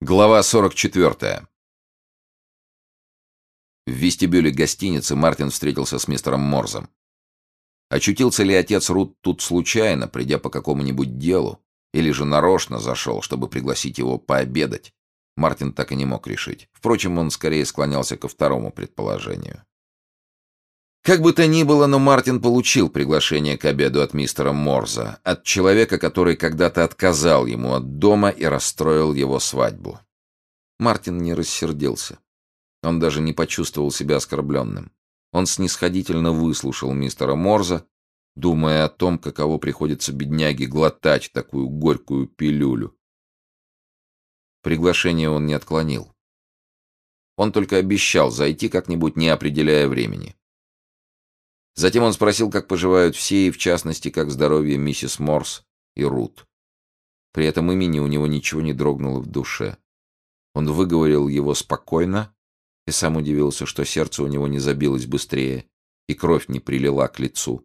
Глава 44. В вестибюле гостиницы Мартин встретился с мистером Морзом. Очутился ли отец Рут тут случайно, придя по какому-нибудь делу, или же нарочно зашел, чтобы пригласить его пообедать, Мартин так и не мог решить. Впрочем, он скорее склонялся ко второму предположению. Как бы то ни было, но Мартин получил приглашение к обеду от мистера Морза, от человека, который когда-то отказал ему от дома и расстроил его свадьбу. Мартин не рассердился. Он даже не почувствовал себя оскорбленным. Он снисходительно выслушал мистера Морза, думая о том, каково приходится бедняге глотать такую горькую пилюлю. Приглашение он не отклонил. Он только обещал зайти как-нибудь, не определяя времени. Затем он спросил, как поживают все, и в частности, как здоровье миссис Морс и Рут. При этом имени у него ничего не дрогнуло в душе. Он выговорил его спокойно и сам удивился, что сердце у него не забилось быстрее и кровь не прилила к лицу.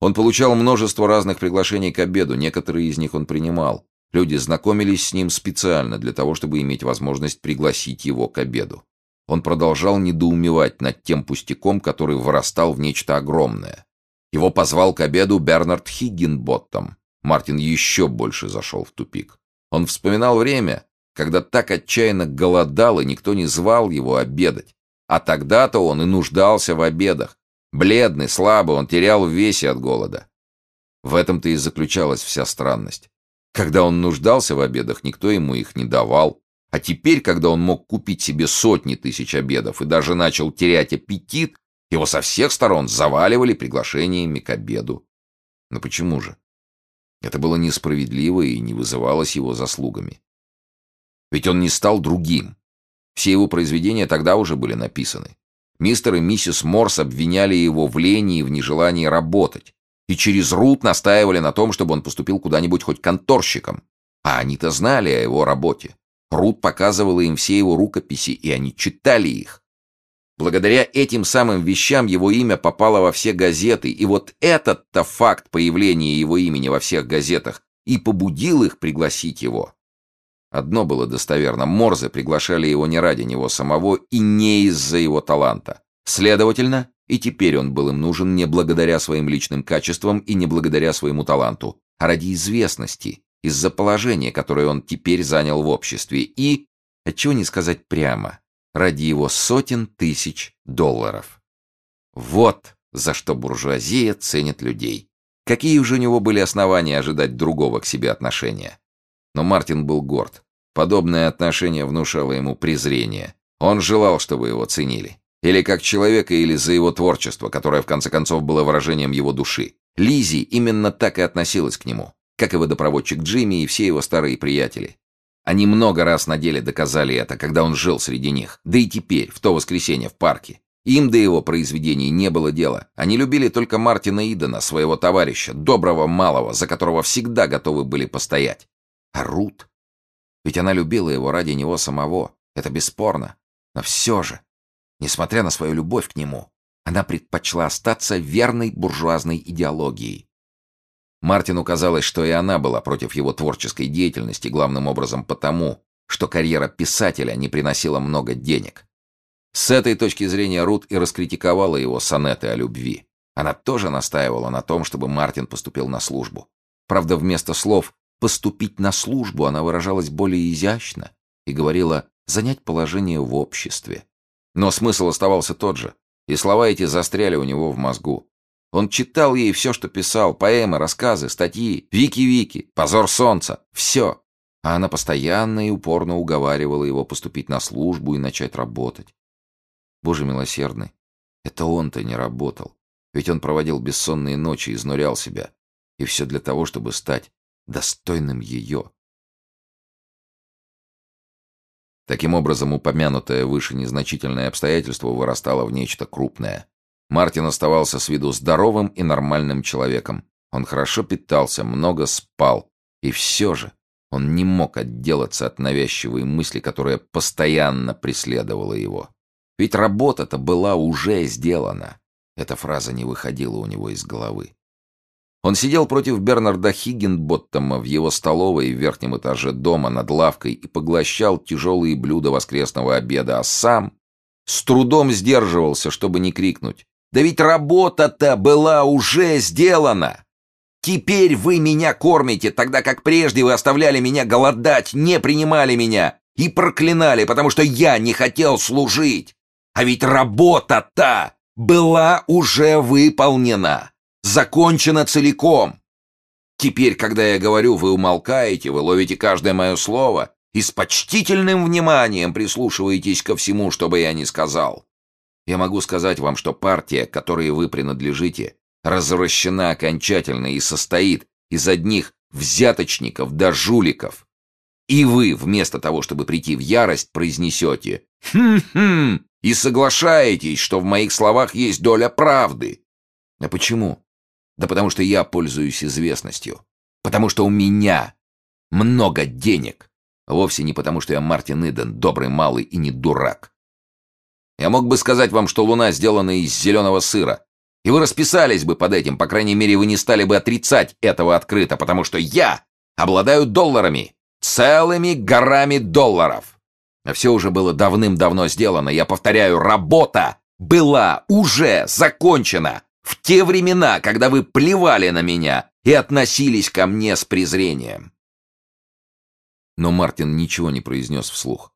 Он получал множество разных приглашений к обеду, некоторые из них он принимал. Люди знакомились с ним специально для того, чтобы иметь возможность пригласить его к обеду. Он продолжал недоумевать над тем пустяком, который вырастал в нечто огромное. Его позвал к обеду Бернард Хиггинботтом. Мартин еще больше зашел в тупик. Он вспоминал время, когда так отчаянно голодал, и никто не звал его обедать. А тогда-то он и нуждался в обедах. Бледный, слабый, он терял в весе от голода. В этом-то и заключалась вся странность. Когда он нуждался в обедах, никто ему их не давал. А теперь, когда он мог купить себе сотни тысяч обедов и даже начал терять аппетит, его со всех сторон заваливали приглашениями к обеду. Но почему же? Это было несправедливо и не вызывалось его заслугами. Ведь он не стал другим. Все его произведения тогда уже были написаны. Мистер и миссис Морс обвиняли его в лени и в нежелании работать. И через Рут настаивали на том, чтобы он поступил куда-нибудь хоть конторщиком. А они-то знали о его работе. Рут показывала им все его рукописи, и они читали их. Благодаря этим самым вещам его имя попало во все газеты, и вот этот-то факт появления его имени во всех газетах и побудил их пригласить его. Одно было достоверно, Морзе приглашали его не ради него самого и не из-за его таланта. Следовательно, и теперь он был им нужен не благодаря своим личным качествам и не благодаря своему таланту, а ради известности, из-за положения, которое он теперь занял в обществе, и, отчего не сказать прямо, ради его сотен тысяч долларов. Вот за что буржуазия ценит людей. Какие уже у него были основания ожидать другого к себе отношения? Но Мартин был горд. Подобное отношение внушало ему презрение. Он желал, чтобы его ценили. Или как человека, или за его творчество, которое в конце концов было выражением его души. Лизи именно так и относилась к нему как и водопроводчик Джимми и все его старые приятели. Они много раз на деле доказали это, когда он жил среди них, да и теперь, в то воскресенье в парке. Им до его произведений не было дела. Они любили только Мартина Идена, своего товарища, доброго малого, за которого всегда готовы были постоять. А Рут? Ведь она любила его ради него самого, это бесспорно. Но все же, несмотря на свою любовь к нему, она предпочла остаться верной буржуазной идеологией. Мартину казалось, что и она была против его творческой деятельности, главным образом потому, что карьера писателя не приносила много денег. С этой точки зрения Рут и раскритиковала его сонеты о любви. Она тоже настаивала на том, чтобы Мартин поступил на службу. Правда, вместо слов «поступить на службу» она выражалась более изящно и говорила «занять положение в обществе». Но смысл оставался тот же, и слова эти застряли у него в мозгу. Он читал ей все, что писал, поэмы, рассказы, статьи, вики-вики, позор солнца, все. А она постоянно и упорно уговаривала его поступить на службу и начать работать. Боже милосердный, это он-то не работал. Ведь он проводил бессонные ночи, изнурял себя. И все для того, чтобы стать достойным ее. Таким образом, упомянутое выше незначительное обстоятельство вырастало в нечто крупное. Мартин оставался с виду здоровым и нормальным человеком. Он хорошо питался, много спал. И все же он не мог отделаться от навязчивой мысли, которая постоянно преследовала его. Ведь работа-то была уже сделана. Эта фраза не выходила у него из головы. Он сидел против Бернарда Хиггинботтома в его столовой в верхнем этаже дома над лавкой и поглощал тяжелые блюда воскресного обеда, а сам с трудом сдерживался, чтобы не крикнуть. «Да ведь работа-то была уже сделана! Теперь вы меня кормите, тогда как прежде вы оставляли меня голодать, не принимали меня и проклинали, потому что я не хотел служить! А ведь работа-то была уже выполнена!» закончено целиком. Теперь, когда я говорю, вы умолкаете, вы ловите каждое мое слово и с почтительным вниманием прислушиваетесь ко всему, что бы я ни сказал. Я могу сказать вам, что партия, которой вы принадлежите, развращена окончательно и состоит из одних взяточников да жуликов. И вы, вместо того, чтобы прийти в ярость, произнесете «Хм-хм» и соглашаетесь, что в моих словах есть доля правды. А почему? Да потому что я пользуюсь известностью. Потому что у меня много денег. Вовсе не потому, что я Мартин Иден, добрый малый и не дурак. Я мог бы сказать вам, что луна сделана из зеленого сыра. И вы расписались бы под этим, по крайней мере, вы не стали бы отрицать этого открыто, потому что я обладаю долларами, целыми горами долларов. А все уже было давным-давно сделано. Я повторяю, работа была уже закончена в те времена, когда вы плевали на меня и относились ко мне с презрением. Но Мартин ничего не произнес вслух.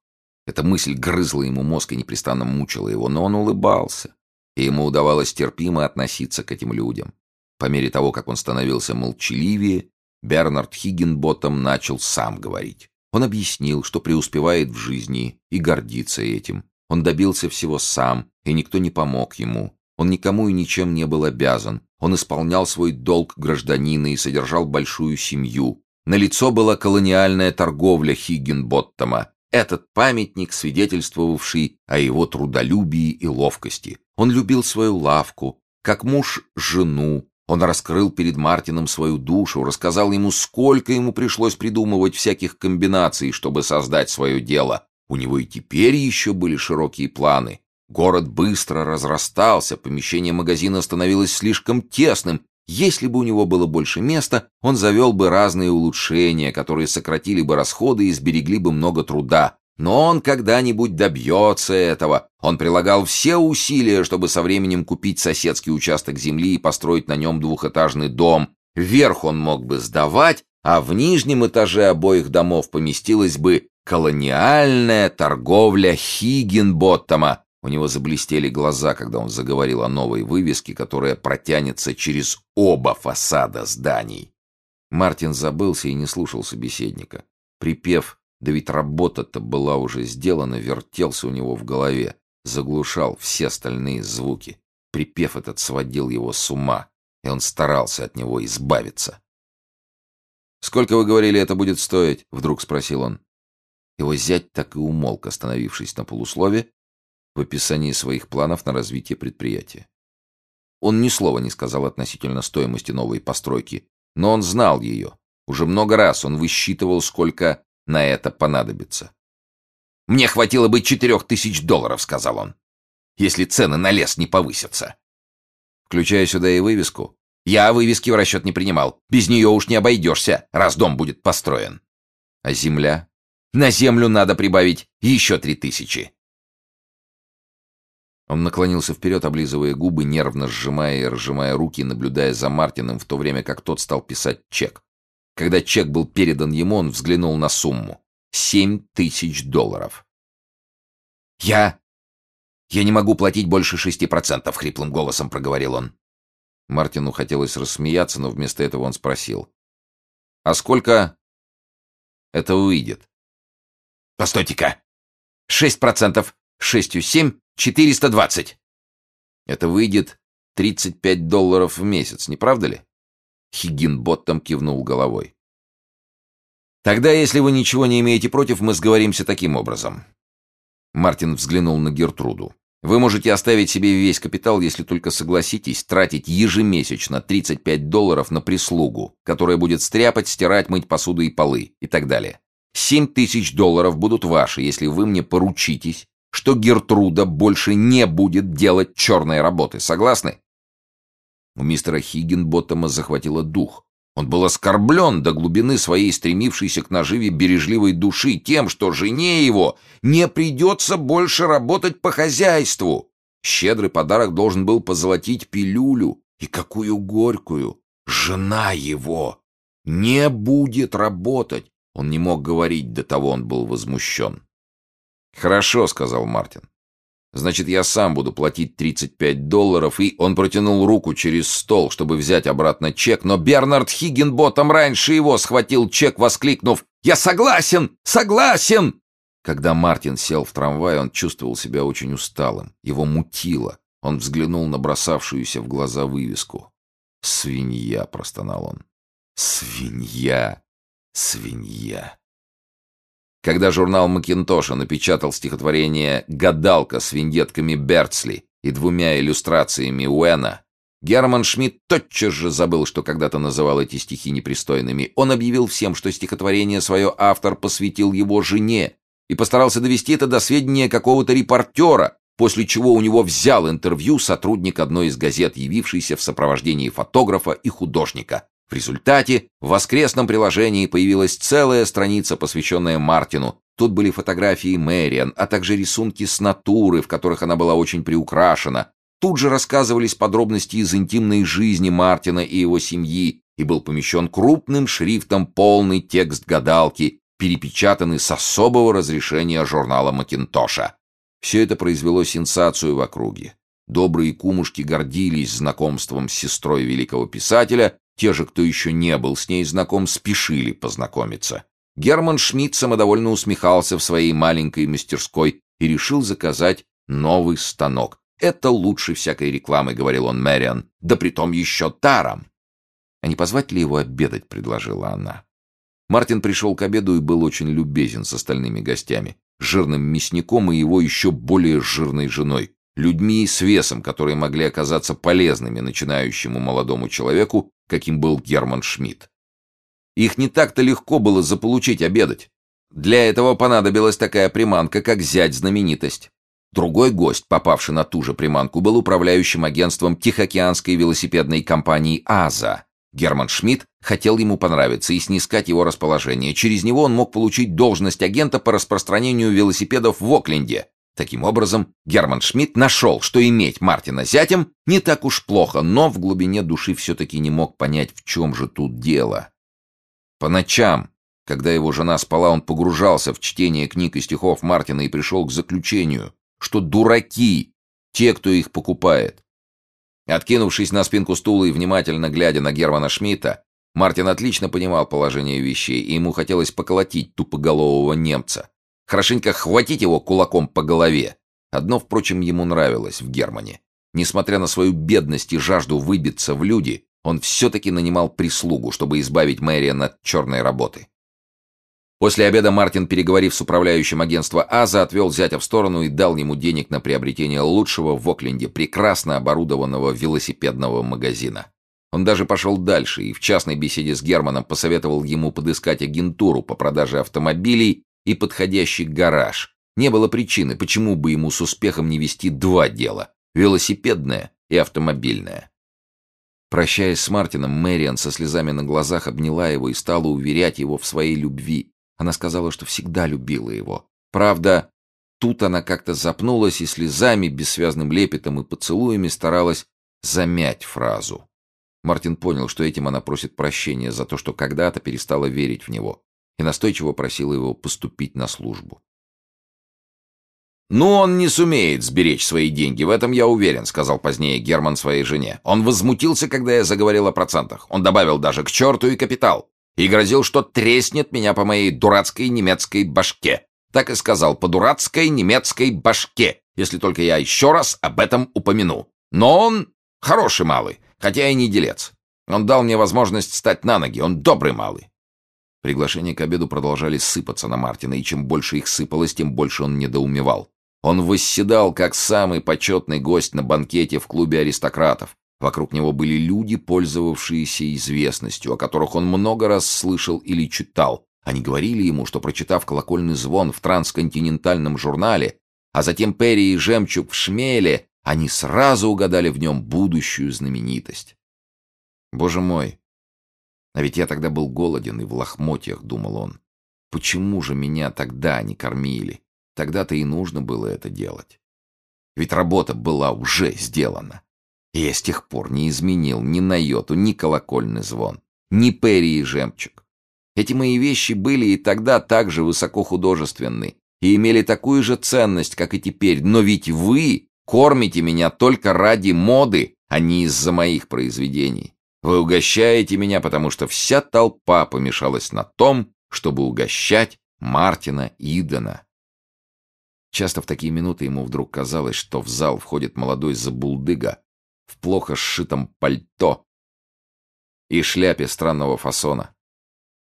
Эта мысль грызла ему мозг и непрестанно мучила его, но он улыбался, и ему удавалось терпимо относиться к этим людям. По мере того, как он становился молчаливее, Бернард Хиггинботом начал сам говорить. Он объяснил, что преуспевает в жизни и гордится этим. Он добился всего сам, и никто не помог ему. Он никому и ничем не был обязан. Он исполнял свой долг гражданина и содержал большую семью. На лицо была колониальная торговля Хиггинботтома. Этот памятник, свидетельствовавший о его трудолюбии и ловкости. Он любил свою лавку, как муж жену. Он раскрыл перед Мартином свою душу, рассказал ему, сколько ему пришлось придумывать всяких комбинаций, чтобы создать свое дело. У него и теперь еще были широкие планы. Город быстро разрастался, помещение магазина становилось слишком тесным. Если бы у него было больше места, он завел бы разные улучшения, которые сократили бы расходы и сберегли бы много труда. Но он когда-нибудь добьется этого. Он прилагал все усилия, чтобы со временем купить соседский участок земли и построить на нем двухэтажный дом. Вверх он мог бы сдавать, а в нижнем этаже обоих домов поместилась бы колониальная торговля Хиггинботтома, у него заблестели глаза, когда он заговорил о новой вывеске, которая протянется через оба фасада зданий. Мартин забылся и не слушал собеседника. Припев «Да ведь работа-то была уже сделана» вертелся у него в голове, заглушал все остальные звуки. Припев этот сводил его с ума, и он старался от него избавиться. «Сколько, вы говорили, это будет стоить?» — вдруг спросил он. Его зять так и умолк, остановившись на полуслове, в описании своих планов на развитие предприятия. Он ни слова не сказал относительно стоимости новой постройки, но он знал ее. Уже много раз он высчитывал, сколько на это понадобится. «Мне хватило бы четырех тысяч долларов», — сказал он, «если цены на лес не повысятся». Включая сюда и вывеску. Я вывески в расчет не принимал. Без нее уж не обойдешься, раз дом будет построен. А земля? На землю надо прибавить еще три тысячи. Он наклонился вперед, облизывая губы, нервно сжимая и разжимая руки, наблюдая за Мартином, в то время как тот стал писать чек. Когда чек был передан ему, он взглянул на сумму. Семь тысяч долларов. «Я... я не могу платить больше шести процентов», — хриплым голосом проговорил он. Мартину хотелось рассмеяться, но вместо этого он спросил. «А сколько это выйдет?» «Постойте-ка! Шесть процентов! Шестью семь 420. Это выйдет 35 долларов в месяц, не правда ли? Хиггинботтом кивнул головой. Тогда, если вы ничего не имеете против, мы сговоримся таким образом. Мартин взглянул на Гертруду. Вы можете оставить себе весь капитал, если только согласитесь тратить ежемесячно 35 долларов на прислугу, которая будет стряпать, стирать, мыть посуду и полы и так далее. 7 тысяч долларов будут ваши, если вы мне поручитесь что Гертруда больше не будет делать черной работы. Согласны? У мистера Хиггинботтома захватило дух. Он был оскорблен до глубины своей стремившейся к наживе бережливой души тем, что жене его не придется больше работать по хозяйству. Щедрый подарок должен был позолотить пилюлю. И какую горькую! Жена его не будет работать. Он не мог говорить, до того он был возмущен. «Хорошо», — сказал Мартин. Значит, я сам буду платить 35 долларов, и он протянул руку через стол, чтобы взять обратно чек, но Бернард Хиггинботом раньше его схватил чек, воскликнув «Я согласен! Согласен!» Когда Мартин сел в трамвай, он чувствовал себя очень усталым. Его мутило. Он взглянул на бросавшуюся в глаза вывеску. «Свинья!» — простонал он. «Свинья! Свинья!» Когда журнал Макинтоша напечатал стихотворение «Гадалка» с виньетками Берцли и двумя иллюстрациями Уэна, Герман Шмидт тотчас же забыл, что когда-то называл эти стихи непристойными. Он объявил всем, что стихотворение свое автор посвятил его жене и постарался довести это до сведения какого-то репортера, после чего у него взял интервью сотрудник одной из газет, явившийся в сопровождении фотографа и художника. В результате в воскресном приложении появилась целая страница, посвященная Мартину. Тут были фотографии Мэриан, а также рисунки с натуры, в которых она была очень приукрашена. Тут же рассказывались подробности из интимной жизни Мартина и его семьи, и был помещен крупным шрифтом полный текст гадалки, перепечатанный с особого разрешения журнала Макинтоша. Все это произвело сенсацию в округе. Добрые кумушки гордились знакомством с сестрой великого писателя те же, кто еще не был с ней знаком, спешили познакомиться. Герман Шмидт самодовольно усмехался в своей маленькой мастерской и решил заказать новый станок. «Это лучше всякой рекламы», — говорил он Мэриан, — «да притом еще таром». «А не позвать ли его обедать?» — предложила она. Мартин пришел к обеду и был очень любезен с остальными гостями, жирным мясником и его еще более жирной женой, людьми с весом, которые могли оказаться полезными начинающему молодому человеку каким был Герман Шмидт. Их не так-то легко было заполучить обедать. Для этого понадобилась такая приманка, как зять-знаменитость. Другой гость, попавший на ту же приманку, был управляющим агентством Тихоокеанской велосипедной компании «Аза». Герман Шмидт хотел ему понравиться и снискать его расположение. Через него он мог получить должность агента по распространению велосипедов в Окленде, Таким образом, Герман Шмидт нашел, что иметь Мартина зятем не так уж плохо, но в глубине души все-таки не мог понять, в чем же тут дело. По ночам, когда его жена спала, он погружался в чтение книг и стихов Мартина и пришел к заключению, что дураки те, кто их покупает. Откинувшись на спинку стула и внимательно глядя на Германа Шмидта, Мартин отлично понимал положение вещей, и ему хотелось поколотить тупоголового немца. Хорошенько хватить его кулаком по голове. Одно, впрочем, ему нравилось в Германе. Несмотря на свою бедность и жажду выбиться в люди, он все-таки нанимал прислугу, чтобы избавить Мэриан от черной работы. После обеда Мартин, переговорив с управляющим агентства Аза, отвел зятя в сторону и дал ему денег на приобретение лучшего в Окленде прекрасно оборудованного велосипедного магазина. Он даже пошел дальше и в частной беседе с Германом посоветовал ему подыскать агентуру по продаже автомобилей и подходящий гараж. Не было причины, почему бы ему с успехом не вести два дела – велосипедное и автомобильное. Прощаясь с Мартином, Мэриан со слезами на глазах обняла его и стала уверять его в своей любви. Она сказала, что всегда любила его. Правда, тут она как-то запнулась и слезами, бессвязным лепетом и поцелуями старалась замять фразу. Мартин понял, что этим она просит прощения за то, что когда-то перестала верить в него и настойчиво просила его поступить на службу. «Ну, он не сумеет сберечь свои деньги, в этом я уверен», — сказал позднее Герман своей жене. «Он возмутился, когда я заговорил о процентах. Он добавил даже к черту и капитал. И грозил, что треснет меня по моей дурацкой немецкой башке. Так и сказал, по дурацкой немецкой башке, если только я еще раз об этом упомяну. Но он хороший малый, хотя и не делец. Он дал мне возможность встать на ноги, он добрый малый. Приглашения к обеду продолжали сыпаться на Мартина, и чем больше их сыпалось, тем больше он недоумевал. Он восседал, как самый почетный гость на банкете в клубе аристократов. Вокруг него были люди, пользовавшиеся известностью, о которых он много раз слышал или читал. Они говорили ему, что, прочитав колокольный звон в трансконтинентальном журнале, а затем Перри и Жемчуг в Шмеле, они сразу угадали в нем будущую знаменитость. Боже мой! А ведь я тогда был голоден и в лохмотьях, думал он. Почему же меня тогда не кормили? Тогда-то и нужно было это делать. Ведь работа была уже сделана. И я с тех пор не изменил ни на йоту, ни колокольный звон, ни перья и жемчуг. Эти мои вещи были и тогда также высоко художественны и имели такую же ценность, как и теперь. Но ведь вы кормите меня только ради моды, а не из-за моих произведений. Вы угощаете меня, потому что вся толпа помешалась на том, чтобы угощать Мартина Идена. Часто в такие минуты ему вдруг казалось, что в зал входит молодой забулдыга в плохо сшитом пальто и шляпе странного фасона.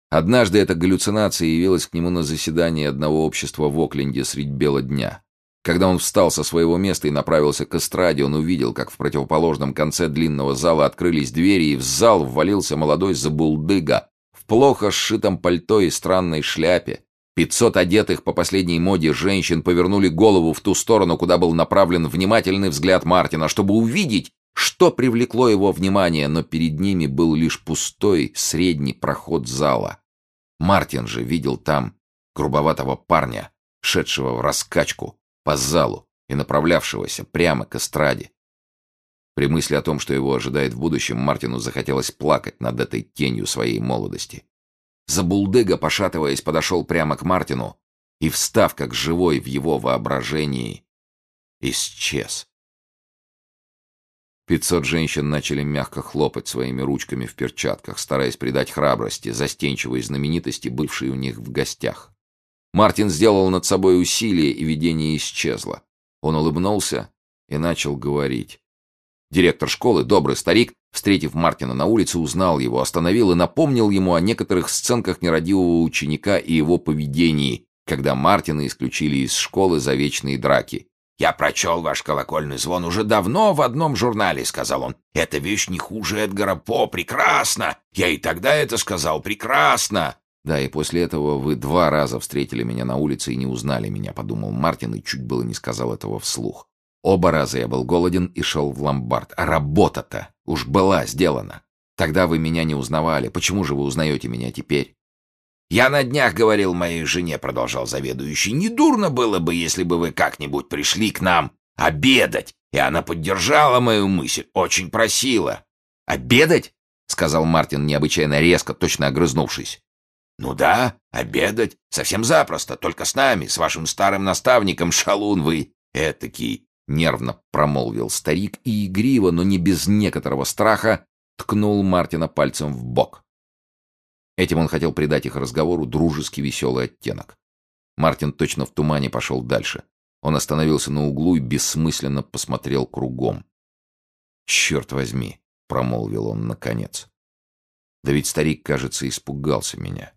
Однажды эта галлюцинация явилась к нему на заседании одного общества в Окленде средь бела дня. Когда он встал со своего места и направился к эстраде, он увидел, как в противоположном конце длинного зала открылись двери, и в зал ввалился молодой забулдыга в плохо сшитом пальто и странной шляпе. Пятьсот одетых по последней моде женщин повернули голову в ту сторону, куда был направлен внимательный взгляд Мартина, чтобы увидеть, что привлекло его внимание, но перед ними был лишь пустой средний проход зала. Мартин же видел там грубоватого парня, шедшего в раскачку по залу и направлявшегося прямо к эстраде. При мысли о том, что его ожидает в будущем, Мартину захотелось плакать над этой тенью своей молодости. Забулдыга, пошатываясь, подошел прямо к Мартину и, встав как живой в его воображении, исчез. Пятьсот женщин начали мягко хлопать своими ручками в перчатках, стараясь придать храбрости, застенчивой знаменитости, бывшей у них в гостях. Мартин сделал над собой усилие, и видение исчезло. Он улыбнулся и начал говорить. Директор школы, добрый старик, встретив Мартина на улице, узнал его, остановил и напомнил ему о некоторых сценках нерадивого ученика и его поведении, когда Мартина исключили из школы за вечные драки. «Я прочел ваш колокольный звон уже давно в одном журнале», — сказал он. «Эта вещь не хуже Эдгара По. Прекрасно! Я и тогда это сказал. Прекрасно!» «Да, и после этого вы два раза встретили меня на улице и не узнали меня», — подумал Мартин и чуть было не сказал этого вслух. Оба раза я был голоден и шел в ломбард. А работа-то уж была сделана. Тогда вы меня не узнавали. Почему же вы узнаете меня теперь? «Я на днях говорил моей жене», — продолжал заведующий, «недурно было бы, если бы вы как-нибудь пришли к нам обедать». И она поддержала мою мысль, очень просила. «Обедать?» — сказал Мартин необычайно резко, точно огрызнувшись. «Ну да, обедать. Совсем запросто. Только с нами, с вашим старым наставником, шалун вы этакий». Нервно промолвил старик и игриво, но не без некоторого страха, ткнул Мартина пальцем в бок. Этим он хотел придать их разговору дружески веселый оттенок. Мартин точно в тумане пошел дальше. Он остановился на углу и бессмысленно посмотрел кругом. «Черт возьми!» — промолвил он наконец. «Да ведь старик, кажется, испугался меня.